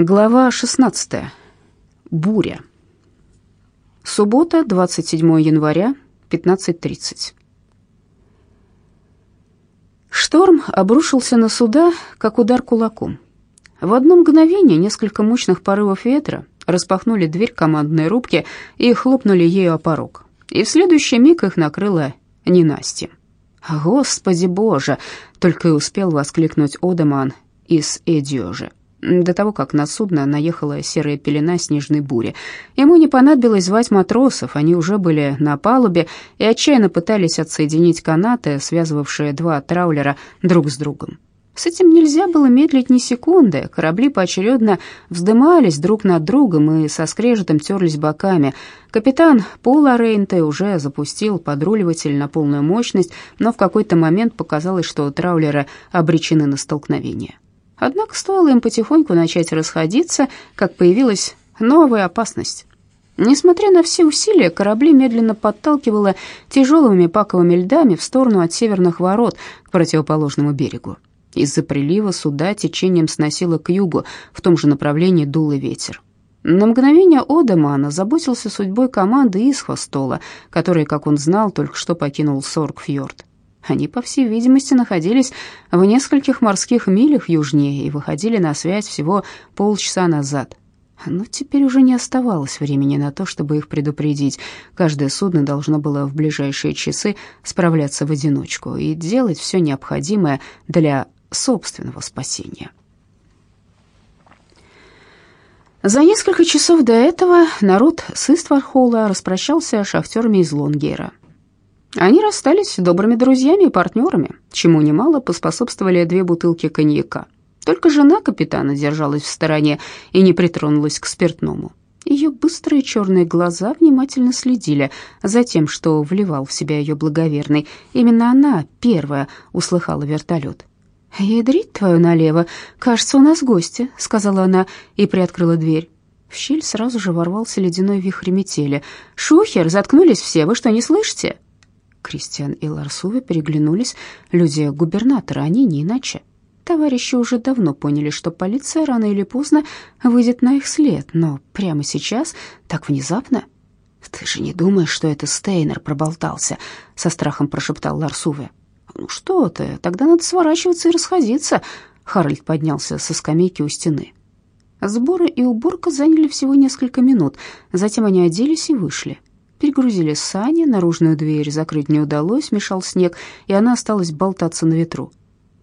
Глава 16. Буря. Суббота, 27 января, 15.30. Шторм обрушился на суда, как удар кулаком. В одно мгновение несколько мощных порывов ветра распахнули дверь командной рубки и хлопнули ею о порог. И в следующий миг их накрыло ненастьем. «Господи боже!» — только и успел воскликнуть Одеман из Эдиожи до того, как на судно наехала серая пелена снежной бури. Ему не понадобилось звать матросов, они уже были на палубе и отчаянно пытались отсоединить канаты, связывавшие два траулера друг с другом. С этим нельзя было медлить ни секунды. Корабли поочередно вздымались друг над другом и со скрежетом терлись боками. Капитан Пола Рейнте уже запустил подруливатель на полную мощность, но в какой-то момент показалось, что траулеры обречены на столкновение. Однако стоило им потихоньку начать расходиться, как появилась новая опасность. Несмотря на все усилия, корабли медленно подталкивало тяжелыми паковыми льдами в сторону от северных ворот к противоположному берегу. Из-за прилива суда течением сносило к югу, в том же направлении дул ветер. На мгновение Одемана заботился судьбой команды из Хвостола, который, как он знал, только что покинул Соргфьорд. Они, по всей видимости, находились в нескольких морских милях южнее и выходили на связь всего полчаса назад. Но теперь уже не оставалось времени на то, чтобы их предупредить. Каждое судно должно было в ближайшие часы справляться в одиночку и делать все необходимое для собственного спасения. За несколько часов до этого народ с Иствархола распрощался с шахтерами из Лонгейра. Они расстались добрыми друзьями и партнерами, чему немало поспособствовали две бутылки коньяка. Только жена капитана держалась в стороне и не притронулась к спиртному. Ее быстрые черные глаза внимательно следили за тем, что вливал в себя ее благоверный. Именно она первая услыхала вертолет. «Ядрить твою налево, кажется, у нас гости», — сказала она и приоткрыла дверь. В щель сразу же ворвался ледяной вихрь метели. «Шухер, заткнулись все, вы что, не слышите?» Кристиан и Ларсуве переглянулись. Люди губернатора, они не иначе. Товарищи уже давно поняли, что полиция рано или поздно выйдет на их след, но прямо сейчас, так внезапно... «Ты же не думаешь, что это Стейнер проболтался?» — со страхом прошептал Ларсуве. «Ну что ты, тогда надо сворачиваться и расходиться». Харальд поднялся со скамейки у стены. Сборы и уборка заняли всего несколько минут. Затем они оделись и вышли. Перегрузили сани, наружную дверь закрыть не удалось, мешал снег, и она осталась болтаться на ветру.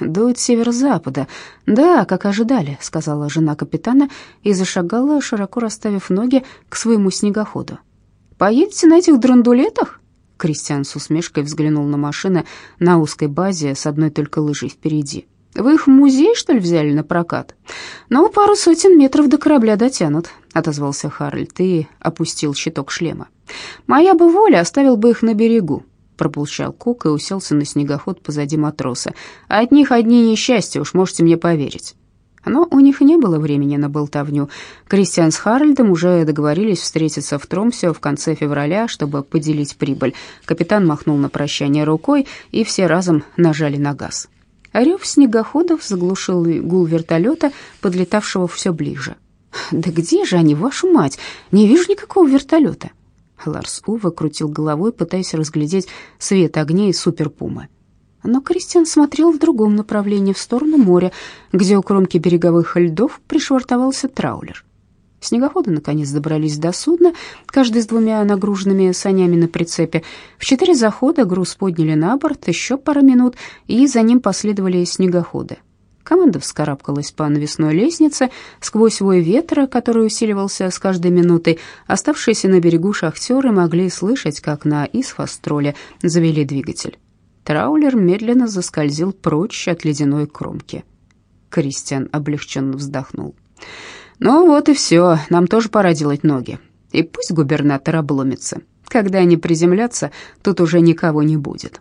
«Дует северо-запада. Да, как ожидали», — сказала жена капитана и зашагала, широко расставив ноги к своему снегоходу. «Поедете на этих драндулетах?» Кристиан с усмешкой взглянул на машины на узкой базе с одной только лыжей впереди. Вы их в музей, что ли, взяли на прокат? Ну, пару сотен метров до корабля дотянут, отозвался Харальд и опустил щиток шлема. Моя бы воля оставил бы их на берегу, пробулчал Кук и уселся на снегоход позади матроса. От них одни несчастья, уж можете мне поверить. Но у них не было времени на болтовню. Кристиан с Харальдом уже договорились встретиться в Тромсе в конце февраля, чтобы поделить прибыль. Капитан махнул на прощание рукой, и все разом нажали на газ. Рев снегоходов заглушил гул вертолета, подлетавшего все ближе. «Да где же они, вашу мать? Не вижу никакого вертолета!» Ларс Ува крутил головой, пытаясь разглядеть свет огней суперпумы. Но Кристиан смотрел в другом направлении, в сторону моря, где у кромки береговых льдов пришвартовался траулер. Снегоходы наконец добрались до судна, каждый с двумя нагруженными санями на прицепе. В четыре захода груз подняли на борт, еще пара минут, и за ним последовали снегоходы. Команда вскарабкалась по навесной лестнице сквозь вой ветра, который усиливался с каждой минутой. Оставшиеся на берегу шахтеры могли слышать, как на исфастроле завели двигатель. Траулер медленно заскользил прочь от ледяной кромки. Кристиан облегченно вздохнул. Ну вот и все, нам тоже пора делать ноги. И пусть губернатор обломится. Когда они приземлятся, тут уже никого не будет.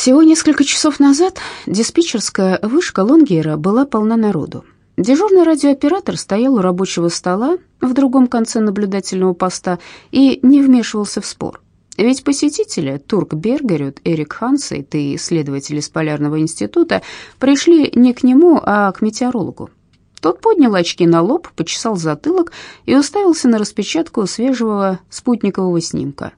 Всего несколько часов назад диспетчерская вышка Лонгера была полна народу. Дежурный радиооператор стоял у рабочего стола в другом конце наблюдательного поста и не вмешивался в спор. Ведь посетители Турк Бергерют, Эрик Хансейт и исследователи из Полярного института пришли не к нему, а к метеорологу. Тот поднял очки на лоб, почесал затылок и уставился на распечатку свежего спутникового снимка.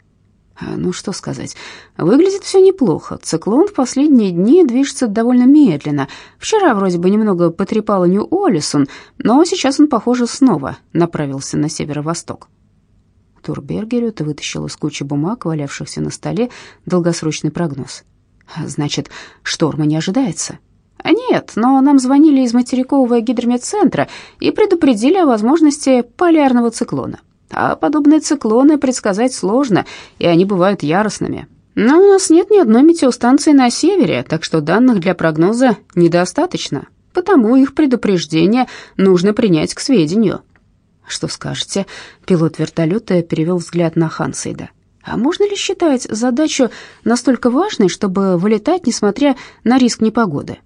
А, ну что сказать, выглядит все неплохо. Циклон в последние дни движется довольно медленно. Вчера вроде бы немного потрепало Нью-Олисон, но сейчас он, похоже, снова направился на северо-восток. Турбергерют вытащил из кучи бумаг, валявшихся на столе, долгосрочный прогноз. «Значит, шторма не ожидается?» «А «Нет, но нам звонили из материкового гидрометцентра и предупредили о возможности полярного циклона. А подобные циклоны предсказать сложно, и они бывают яростными. Но у нас нет ни одной метеостанции на севере, так что данных для прогноза недостаточно, потому их предупреждение нужно принять к сведению». «Что скажете?» Пилот вертолета перевел взгляд на Хансейда. «А можно ли считать задачу настолько важной, чтобы вылетать, несмотря на риск непогоды?»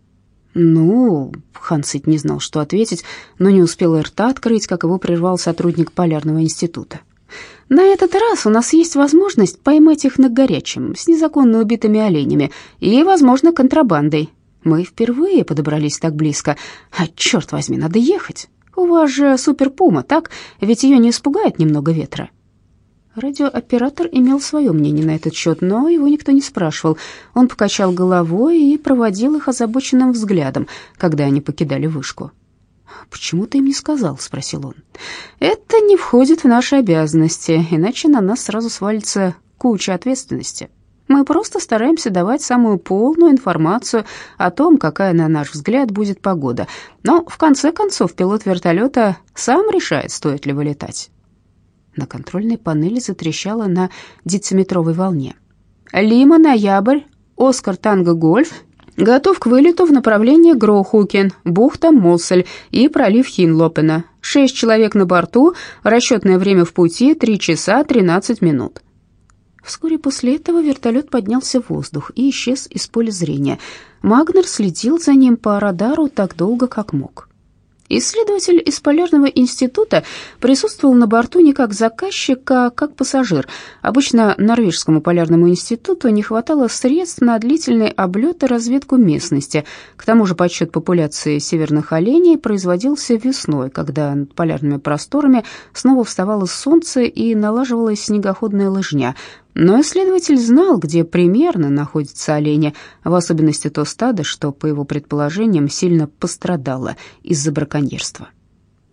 «Ну...» — Хансейд не знал, что ответить, но не успел рта открыть, как его прервал сотрудник Полярного института. «На этот раз у нас есть возможность поймать их на горячем, с незаконно убитыми оленями и, возможно, контрабандой. Мы впервые подобрались так близко. А черт возьми, надо ехать!» У вас же суперпума, так? Ведь ее не испугает немного ветра. Радиооператор имел свое мнение на этот счет, но его никто не спрашивал. Он покачал головой и проводил их озабоченным взглядом, когда они покидали вышку. «Почему ты им не сказал?» — спросил он. «Это не входит в наши обязанности, иначе на нас сразу свалится куча ответственности. Мы просто стараемся давать самую полную информацию о том, какая, на наш взгляд, будет погода. Но, в конце концов, пилот вертолета сам решает, стоит ли вылетать. На контрольной панели затрещало на дециметровой волне. «Лима, ноябрь, Оскар Танго Гольф, готов к вылету в направлении Гроухукен, бухта Моссель и пролив Хинлопена. Шесть человек на борту, расчетное время в пути 3 часа 13 минут». Вскоре после этого вертолет поднялся в воздух и исчез из поля зрения. Магнер следил за ним по радару так долго, как мог. Исследователь из Полярного института присутствовал на борту не как заказчик, а как пассажир. Обычно Норвежскому полярному институту не хватало средств на длительный облет и разведку местности. К тому же подсчет популяции северных оленей производился весной, когда над полярными просторами снова вставало солнце и налаживалась снегоходная лыжня. Но исследователь знал, где примерно находятся олени, в особенности то стадо, что, по его предположениям, сильно пострадало из-за браконьерства.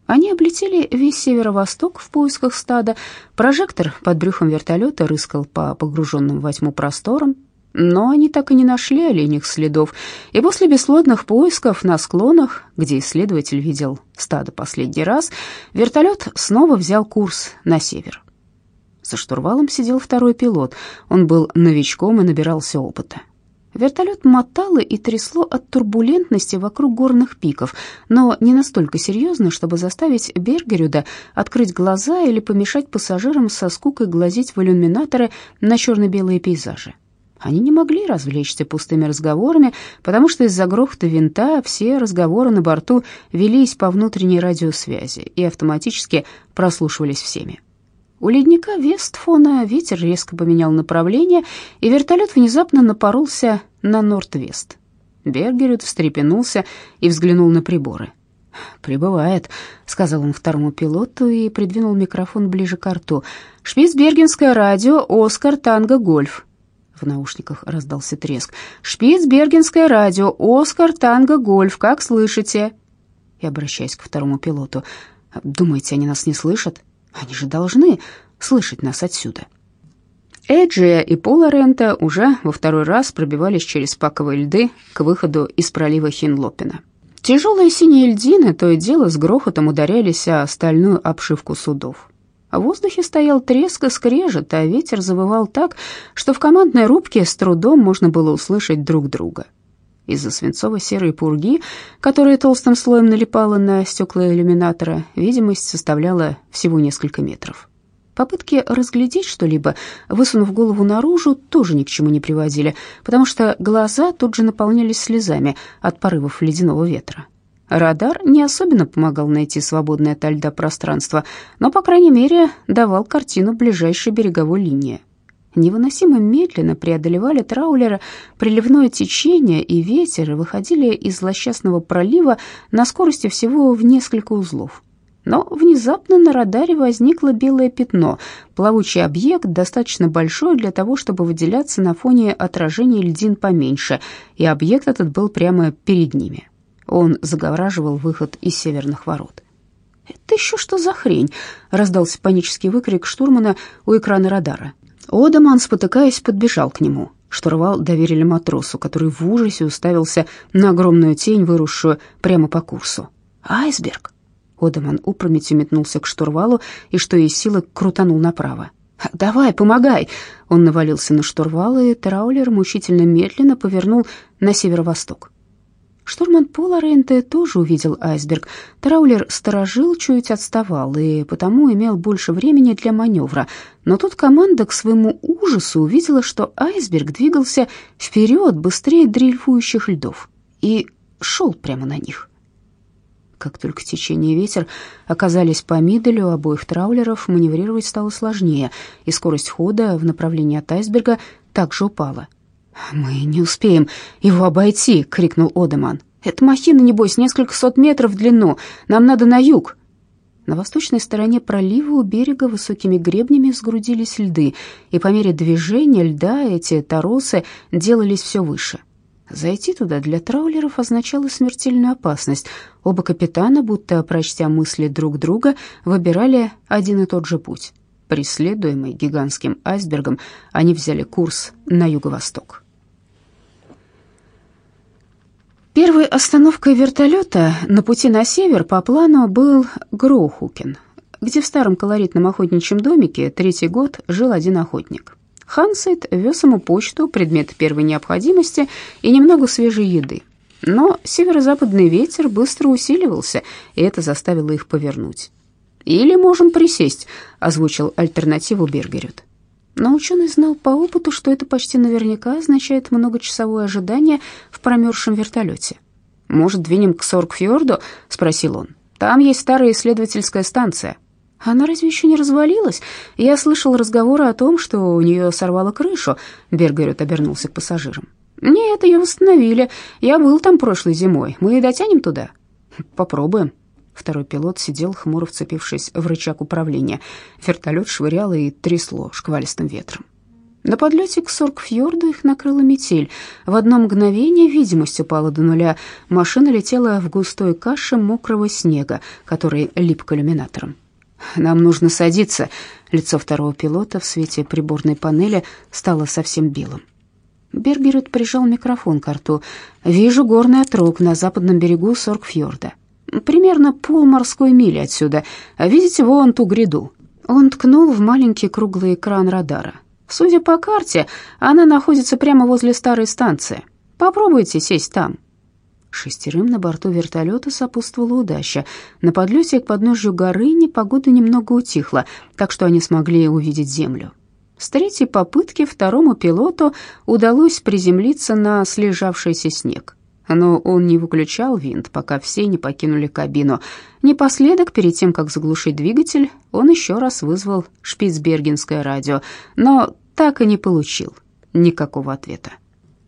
Они облетели весь северо-восток в поисках стада. Прожектор под брюхом вертолета рыскал по погруженным во тьму просторам, но они так и не нашли оленях следов, и после бесплодных поисков на склонах, где исследователь видел стадо последний раз, вертолет снова взял курс на север. За штурвалом сидел второй пилот. Он был новичком и набирался опыта. Вертолет мотало и трясло от турбулентности вокруг горных пиков, но не настолько серьезно, чтобы заставить Бергерюда открыть глаза или помешать пассажирам со скукой глазеть в иллюминаторы на черно-белые пейзажи. Они не могли развлечься пустыми разговорами, потому что из-за грохота винта все разговоры на борту велись по внутренней радиосвязи и автоматически прослушивались всеми. У ледника Вестфона ветер резко поменял направление, и вертолет внезапно напоролся на Норд-Вест. Бергерют встрепенулся и взглянул на приборы. «Прибывает», — сказал он второму пилоту и придвинул микрофон ближе к рту. «Шпицбергенское радио, Оскар, Танго, Гольф». В наушниках раздался треск. «Шпицбергенское радио, Оскар, Танго, Гольф, как слышите?» И обращаясь к второму пилоту. «Думаете, они нас не слышат?» Они же должны слышать нас отсюда. Эджия и Пола Рента уже во второй раз пробивались через паковые льды к выходу из пролива Хинлопина. Тяжелые синие льдины то и дело с грохотом ударялись о стальную обшивку судов. В воздухе стоял треск и скрежет, а ветер завывал так, что в командной рубке с трудом можно было услышать друг друга. Из-за свинцово-серой пурги, которая толстым слоем налипала на стекла иллюминатора, видимость составляла всего несколько метров. Попытки разглядеть что-либо, высунув голову наружу, тоже ни к чему не приводили, потому что глаза тут же наполнялись слезами от порывов ледяного ветра. Радар не особенно помогал найти свободное от льда пространство, но, по крайней мере, давал картину ближайшей береговой линии. Невыносимо медленно преодолевали траулера приливное течение и ветер и выходили из злосчастного пролива на скорости всего в несколько узлов. Но внезапно на радаре возникло белое пятно, плавучий объект, достаточно большой для того, чтобы выделяться на фоне отражения льдин поменьше, и объект этот был прямо перед ними. Он загораживал выход из северных ворот. «Это еще что за хрень?» — раздался панический выкрик штурмана у экрана радара. Одаман, спотыкаясь, подбежал к нему. Штурвал доверили матросу, который в ужасе уставился на огромную тень, выросшую прямо по курсу. «Айсберг!» Одаман опрометью метнулся к штурвалу и, что есть силы, крутанул направо. «Давай, помогай!» Он навалился на штурвал, и траулер мучительно медленно повернул на северо-восток. Штурман Пола Ренте тоже увидел айсберг. Траулер сторожил, чуть отставал, и потому имел больше времени для маневра. Но тут команда к своему ужасу увидела, что айсберг двигался вперед быстрее дрейфующих льдов и шел прямо на них. Как только течение и ветер оказались по миделю обоих траулеров, маневрировать стало сложнее, и скорость хода в направлении от айсберга также упала. «Мы не успеем его обойти!» — крикнул Одеман. «Эта махина, небось, несколько сот метров в длину. Нам надо на юг!» На восточной стороне пролива у берега высокими гребнями сгрудились льды, и по мере движения льда эти торосы делались все выше. Зайти туда для траулеров означало смертельную опасность. Оба капитана, будто прочтя мысли друг друга, выбирали один и тот же путь. Преследуемый гигантским айсбергом, они взяли курс на юго-восток. Первой остановкой вертолета на пути на север по плану был Гроухукен, где в старом колоритном охотничьем домике третий год жил один охотник. Хансейд вез ему почту, предметы первой необходимости и немного свежей еды. Но северо-западный ветер быстро усиливался, и это заставило их повернуть. «Или можем присесть», — озвучил альтернативу Бергерют. Но ученый знал по опыту, что это почти наверняка означает многочасовое ожидание в промерзшем вертолете. «Может, двинем к Соргфьорду?» — спросил он. «Там есть старая исследовательская станция». «Она разве еще не развалилась? Я слышал разговоры о том, что у нее сорвало крышу», — Бергерет обернулся к пассажирам. «Нет, ее восстановили. Я был там прошлой зимой. Мы дотянем туда?» «Попробуем», Второй пилот сидел, хмуро вцепившись в рычаг управления. Вертолет швыряло и трясло шквалистым ветром. На подлете к Соркфьорду их накрыла метель. В одно мгновение видимость упала до нуля. Машина летела в густой каше мокрого снега, который лип к иллюминаторам. «Нам нужно садиться». Лицо второго пилота в свете приборной панели стало совсем белым. Бергерет прижал микрофон к рту. «Вижу горный отрог на западном берегу Соркфьорда примерно полморской мили отсюда. Видите вон ту гряду?» Он ткнул в маленький круглый экран радара. «Судя по карте, она находится прямо возле старой станции. Попробуйте сесть там». Шестерым на борту вертолета сопутствовала удача. На подлете к подножью горы непогода немного утихла, так что они смогли увидеть землю. С третьей попытки второму пилоту удалось приземлиться на слежавшийся снег но он не выключал винт, пока все не покинули кабину. Непоследок, перед тем, как заглушить двигатель, он еще раз вызвал шпицбергенское радио, но так и не получил никакого ответа.